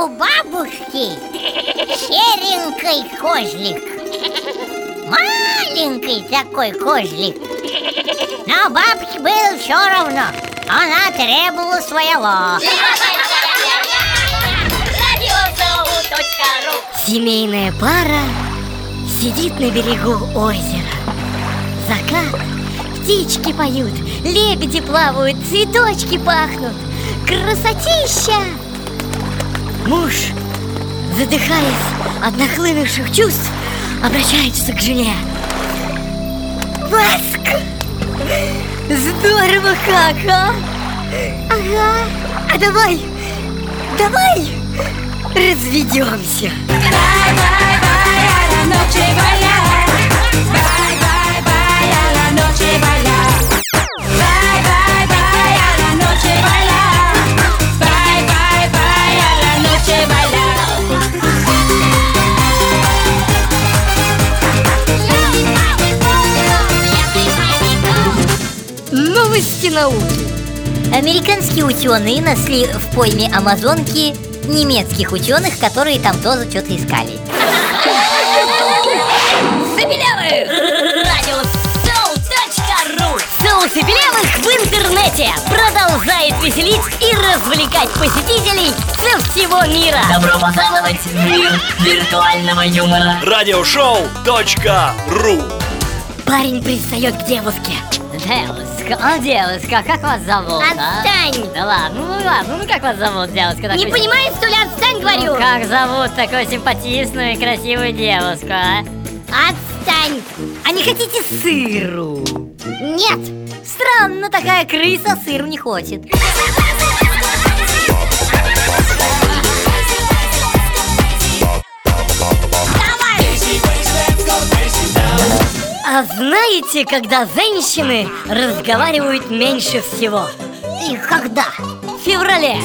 у бабушки серенький козлик Маленький такой козлик Но бабке был все равно. Она требовала своего. Семейная пара сидит на берегу озера. Закат, птички поют, лебеди плавают, цветочки пахнут. Красотища! Муж, задыхаясь от нахлынувших чувств, обращается к жене Васк! Здорово как, а? Ага, а давай, давай разведемся Новости науки. Американские ученые нашли в пойме Амазонки немецких ученых, которые там тоже что-то искали. Забелявых! Радио Соу.ру Соусы белявых в интернете Продолжает веселить и развлекать посетителей со всего мира. Добро пожаловать в мир виртуального юмора. Радиошоу.ру Парень пристает к девушке. Девушка, а девушка, как вас зовут? а? Отстань! Да ладно, ну ладно, ну как вас зовут, девушка? Не такой- понимаешь, что ли? Отстань, Ну, говорю! как зовут такую симпатичную и красивую девушку, а? Отстань! А не хотите сыру? Нет! Странно, такая крыса сыру не хочет А знаете, когда женщины разговаривают меньше всего? И когда? В феврале